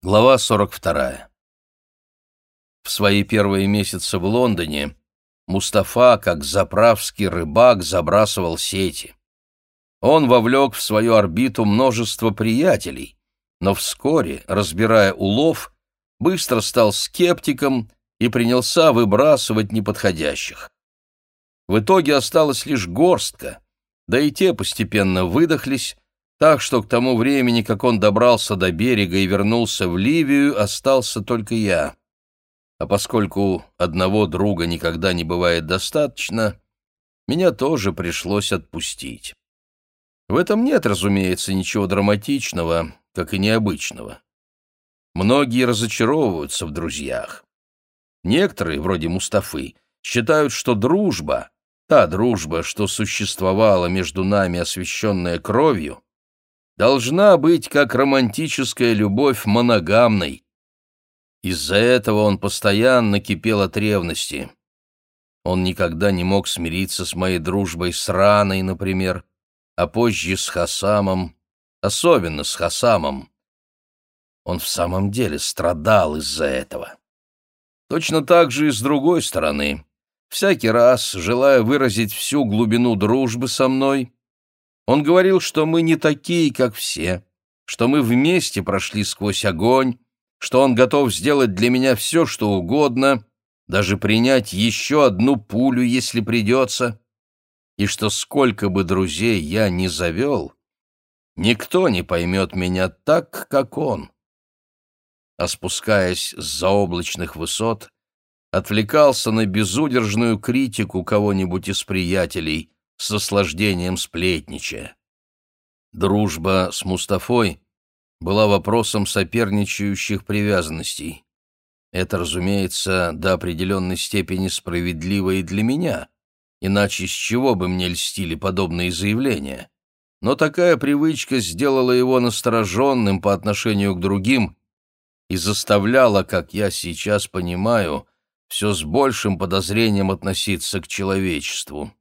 Глава 42. В свои первые месяцы в Лондоне Мустафа, как заправский рыбак, забрасывал сети. Он вовлек в свою орбиту множество приятелей, но вскоре, разбирая улов, быстро стал скептиком и принялся выбрасывать неподходящих. В итоге осталась лишь горстка, да и те постепенно выдохлись, так что к тому времени, как он добрался до берега и вернулся в Ливию, остался только я. А поскольку одного друга никогда не бывает достаточно, меня тоже пришлось отпустить. В этом нет, разумеется, ничего драматичного, как и необычного. Многие разочаровываются в друзьях. Некоторые, вроде Мустафы, считают, что дружба, та дружба, что существовала между нами, освященная кровью, должна быть, как романтическая любовь, моногамной. Из-за этого он постоянно кипел от ревности. Он никогда не мог смириться с моей дружбой с Раной, например, а позже с Хасамом, особенно с Хасамом. Он в самом деле страдал из-за этого. Точно так же и с другой стороны. Всякий раз, желая выразить всю глубину дружбы со мной, он говорил, что мы не такие, как все, что мы вместе прошли сквозь огонь, что он готов сделать для меня все, что угодно, даже принять еще одну пулю, если придется, и что сколько бы друзей я ни завел, никто не поймет меня так, как он. А спускаясь с заоблачных высот, отвлекался на безудержную критику кого-нибудь из приятелей — с наслаждением сплетничая. Дружба с Мустафой была вопросом соперничающих привязанностей. Это, разумеется, до определенной степени справедливо и для меня, иначе с чего бы мне льстили подобные заявления? Но такая привычка сделала его настороженным по отношению к другим и заставляла, как я сейчас понимаю, все с большим подозрением относиться к человечеству.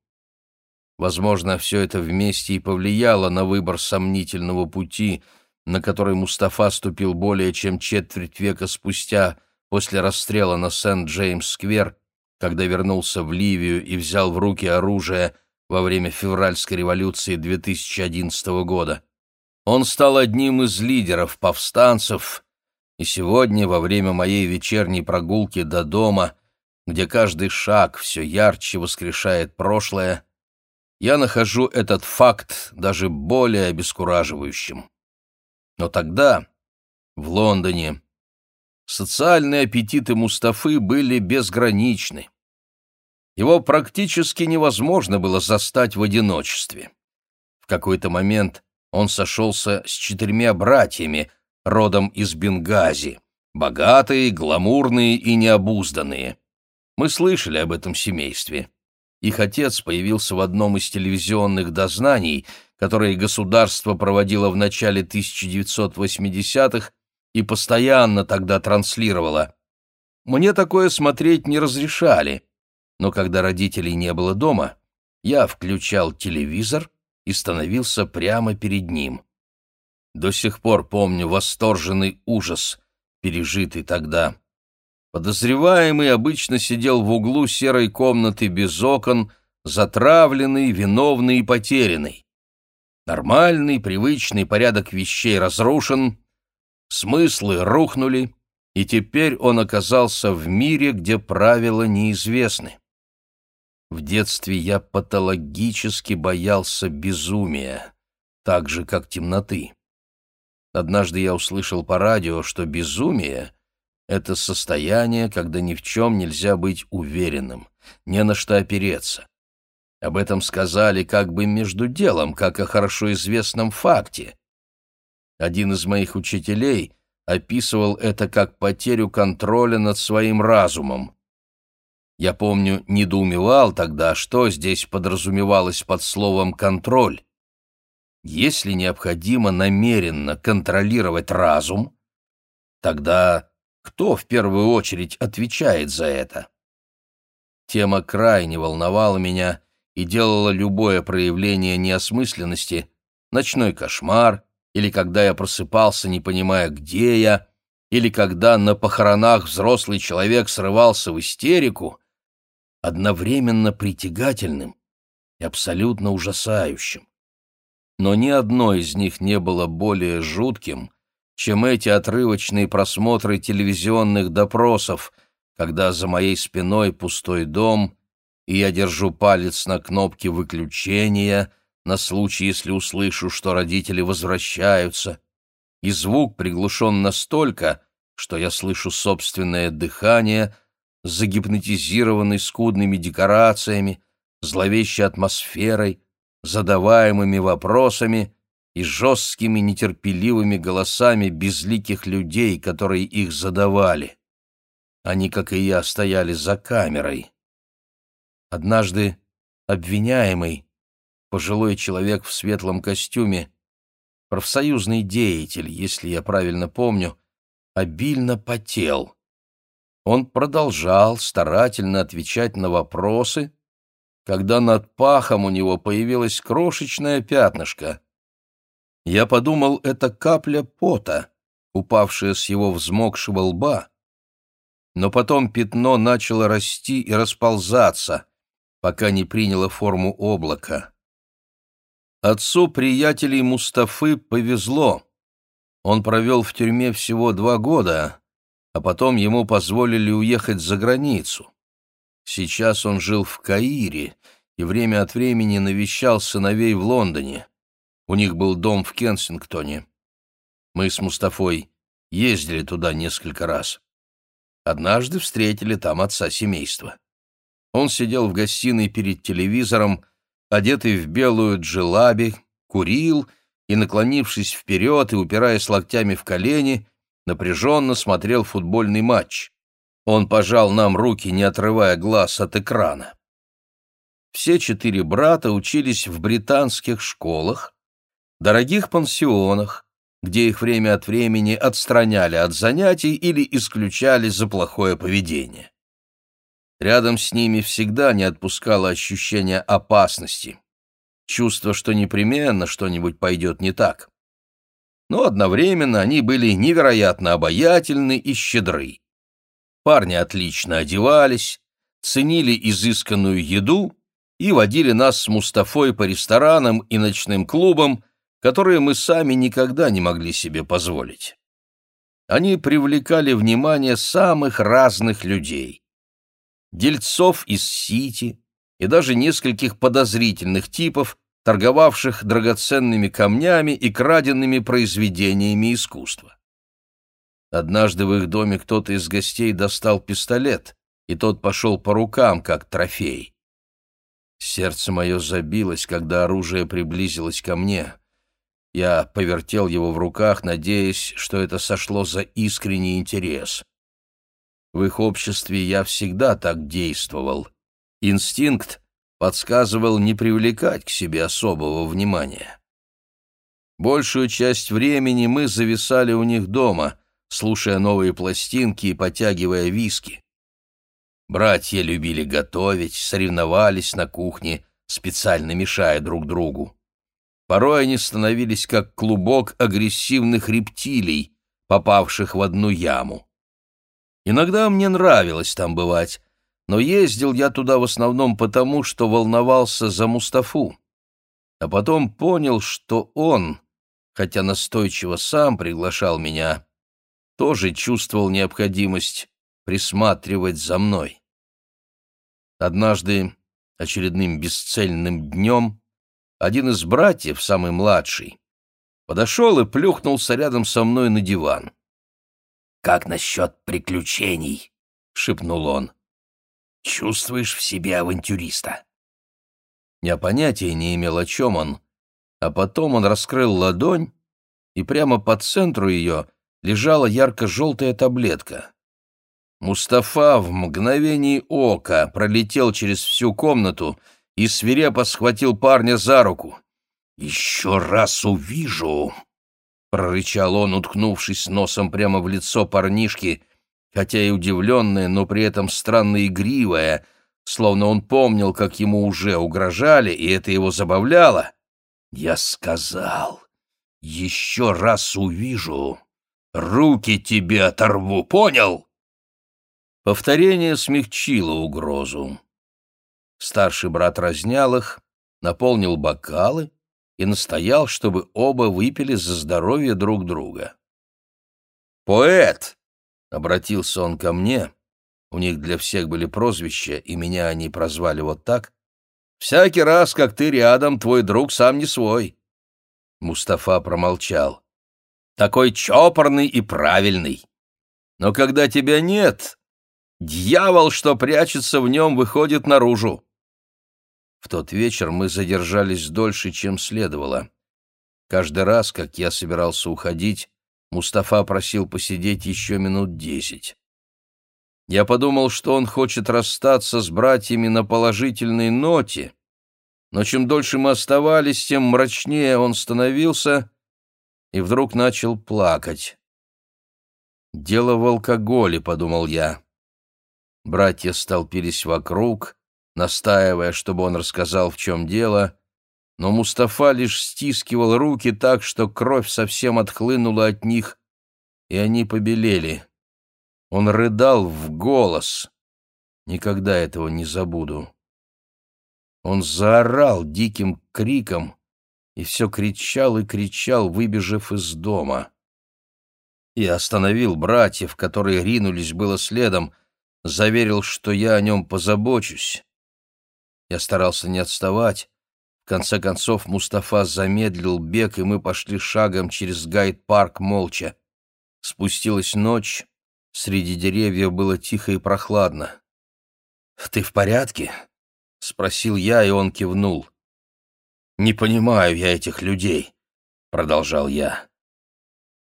Возможно, все это вместе и повлияло на выбор сомнительного пути, на который Мустафа ступил более чем четверть века спустя после расстрела на Сент-Джеймс-сквер, когда вернулся в Ливию и взял в руки оружие во время февральской революции 2011 года. Он стал одним из лидеров повстанцев, и сегодня, во время моей вечерней прогулки до дома, где каждый шаг все ярче воскрешает прошлое, я нахожу этот факт даже более обескураживающим. Но тогда, в Лондоне, социальные аппетиты Мустафы были безграничны. Его практически невозможно было застать в одиночестве. В какой-то момент он сошелся с четырьмя братьями, родом из Бенгази, богатые, гламурные и необузданные. Мы слышали об этом семействе. Их отец появился в одном из телевизионных дознаний, которые государство проводило в начале 1980-х и постоянно тогда транслировало. Мне такое смотреть не разрешали, но когда родителей не было дома, я включал телевизор и становился прямо перед ним. До сих пор помню восторженный ужас, пережитый тогда. Подозреваемый обычно сидел в углу серой комнаты без окон, затравленный, виновный и потерянный. Нормальный, привычный порядок вещей разрушен, смыслы рухнули, и теперь он оказался в мире, где правила неизвестны. В детстве я патологически боялся безумия, так же, как темноты. Однажды я услышал по радио, что безумие — это состояние, когда ни в чем нельзя быть уверенным, не на что опереться. Об этом сказали как бы между делом, как о хорошо известном факте. Один из моих учителей описывал это как потерю контроля над своим разумом. Я помню, недоумевал тогда, что здесь подразумевалось под словом «контроль». Если необходимо намеренно контролировать разум, тогда кто в первую очередь отвечает за это? Тема крайне волновала меня и делала любое проявление неосмысленности, ночной кошмар или когда я просыпался, не понимая, где я, или когда на похоронах взрослый человек срывался в истерику, одновременно притягательным и абсолютно ужасающим. Но ни одно из них не было более жутким, чем эти отрывочные просмотры телевизионных допросов, когда за моей спиной пустой дом, и я держу палец на кнопке выключения на случай, если услышу, что родители возвращаются, и звук приглушен настолько, что я слышу собственное дыхание, загипнотизированный скудными декорациями, зловещей атмосферой, задаваемыми вопросами и жесткими нетерпеливыми голосами безликих людей, которые их задавали. Они, как и я, стояли за камерой. Однажды обвиняемый, пожилой человек в светлом костюме, профсоюзный деятель, если я правильно помню, обильно потел. Он продолжал старательно отвечать на вопросы, когда над пахом у него появилось крошечное пятнышко. Я подумал, это капля пота, упавшая с его взмокшего лба, но потом пятно начало расти и расползаться, пока не приняло форму облака. Отцу приятелей Мустафы повезло. Он провел в тюрьме всего два года, а потом ему позволили уехать за границу. Сейчас он жил в Каире и время от времени навещал сыновей в Лондоне. У них был дом в Кенсингтоне. Мы с Мустафой ездили туда несколько раз. Однажды встретили там отца семейства. Он сидел в гостиной перед телевизором, одетый в белую джелаби, курил и, наклонившись вперед и упираясь локтями в колени, напряженно смотрел футбольный матч. Он пожал нам руки, не отрывая глаз от экрана. Все четыре брата учились в британских школах, дорогих пансионах, где их время от времени отстраняли от занятий или исключали за плохое поведение. Рядом с ними всегда не отпускало ощущение опасности, чувство, что непременно что-нибудь пойдет не так. Но одновременно они были невероятно обаятельны и щедры. Парни отлично одевались, ценили изысканную еду и водили нас с Мустафой по ресторанам и ночным клубам, которые мы сами никогда не могли себе позволить. Они привлекали внимание самых разных людей. Дельцов из Сити и даже нескольких подозрительных типов, торговавших драгоценными камнями и краденными произведениями искусства. Однажды в их доме кто-то из гостей достал пистолет, и тот пошел по рукам, как трофей. Сердце мое забилось, когда оружие приблизилось ко мне. Я повертел его в руках, надеясь, что это сошло за искренний интерес. В их обществе я всегда так действовал. Инстинкт подсказывал не привлекать к себе особого внимания. Большую часть времени мы зависали у них дома — слушая новые пластинки и потягивая виски. Братья любили готовить, соревновались на кухне, специально мешая друг другу. Порой они становились как клубок агрессивных рептилий, попавших в одну яму. Иногда мне нравилось там бывать, но ездил я туда в основном потому, что волновался за Мустафу. А потом понял, что он, хотя настойчиво сам приглашал меня, тоже чувствовал необходимость присматривать за мной. Однажды, очередным бесцельным днем, один из братьев, самый младший, подошел и плюхнулся рядом со мной на диван. «Как насчет приключений?» — шепнул он. «Чувствуешь в себе авантюриста?» Я понятия не имел, о чем он, а потом он раскрыл ладонь, и прямо по центру ее лежала ярко-желтая таблетка. Мустафа в мгновении ока пролетел через всю комнату и свирепо схватил парня за руку. «Еще раз увижу!» — прорычал он, уткнувшись носом прямо в лицо парнишки, хотя и удивленное, но при этом странно игривое, словно он помнил, как ему уже угрожали, и это его забавляло. «Я сказал, еще раз увижу!» руки тебе оторву, понял?» Повторение смягчило угрозу. Старший брат разнял их, наполнил бокалы и настоял, чтобы оба выпили за здоровье друг друга. «Поэт!» — обратился он ко мне. У них для всех были прозвища, и меня они прозвали вот так. «Всякий раз, как ты рядом, твой друг сам не свой». Мустафа промолчал. «Такой чопорный и правильный. Но когда тебя нет, дьявол, что прячется в нем, выходит наружу. Тот вечер мы задержались дольше, чем следовало. Каждый раз, как я собирался уходить, Мустафа просил посидеть еще минут десять. Я подумал, что он хочет расстаться с братьями на положительной ноте, но чем дольше мы оставались, тем мрачнее он становился и вдруг начал плакать. «Дело в алкоголе», — подумал я. Братья столпились вокруг, настаивая, чтобы он рассказал, в чем дело, но Мустафа лишь стискивал руки так, что кровь совсем отхлынула от них, и они побелели. Он рыдал в голос. Никогда этого не забуду. Он заорал диким криком и все кричал и кричал, выбежав из дома. Я остановил братьев, которые ринулись было следом, заверил, что я о нем позабочусь. Я старался не отставать. В конце концов Мустафа замедлил бег, и мы пошли шагом через гайд-парк молча. Спустилась ночь, среди деревьев было тихо и прохладно. «Ты в порядке?» — спросил я, и он кивнул. «Не понимаю я этих людей», — продолжал я.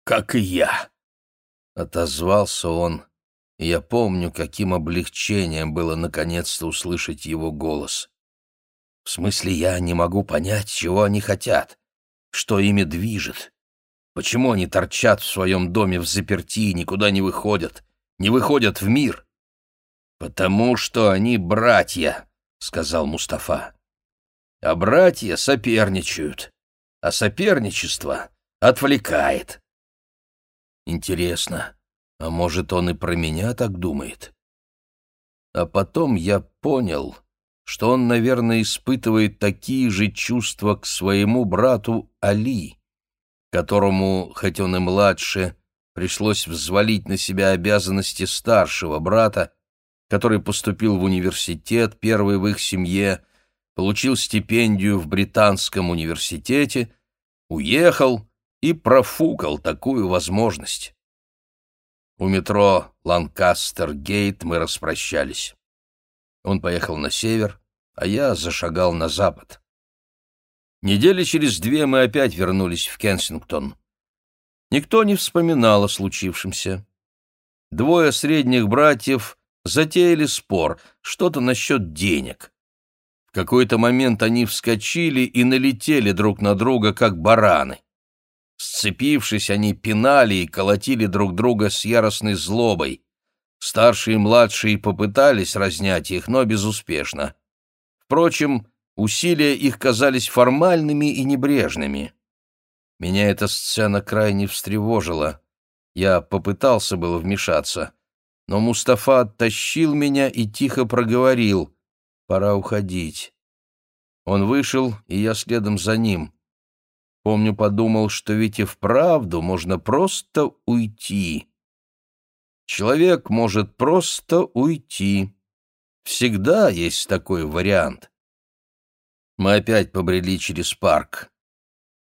«Как и я», — отозвался он я помню, каким облегчением было наконец-то услышать его голос. В смысле, я не могу понять, чего они хотят, что ими движет. Почему они торчат в своем доме в заперти и никуда не выходят, не выходят в мир? «Потому что они братья», — сказал Мустафа. «А братья соперничают, а соперничество отвлекает». «Интересно, а может, он и про меня так думает? А потом я понял, что он, наверное, испытывает такие же чувства к своему брату Али, которому, хоть он и младше, пришлось взвалить на себя обязанности старшего брата, который поступил в университет, первый в их семье, получил стипендию в британском университете, уехал и профукал такую возможность. У метро Ланкастер-Гейт мы распрощались. Он поехал на север, а я зашагал на запад. Недели через две мы опять вернулись в Кенсингтон. Никто не вспоминал о случившемся. Двое средних братьев затеяли спор, что-то насчет денег. В какой-то момент они вскочили и налетели друг на друга, как бараны. Сцепившись, они пинали и колотили друг друга с яростной злобой. Старшие и младшие попытались разнять их, но безуспешно. Впрочем, усилия их казались формальными и небрежными. Меня эта сцена крайне встревожила. Я попытался было вмешаться, но Мустафа оттащил меня и тихо проговорил «Пора уходить». Он вышел, и я следом за ним. Помню, подумал, что ведь и вправду можно просто уйти. Человек может просто уйти. Всегда есть такой вариант. Мы опять побрели через парк.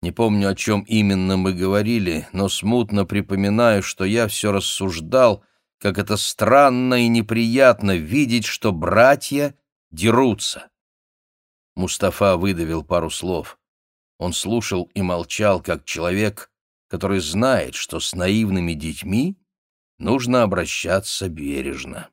Не помню, о чем именно мы говорили, но смутно припоминаю, что я все рассуждал, как это странно и неприятно видеть, что братья дерутся. Мустафа выдавил пару слов. Он слушал и молчал, как человек, который знает, что с наивными детьми нужно обращаться бережно.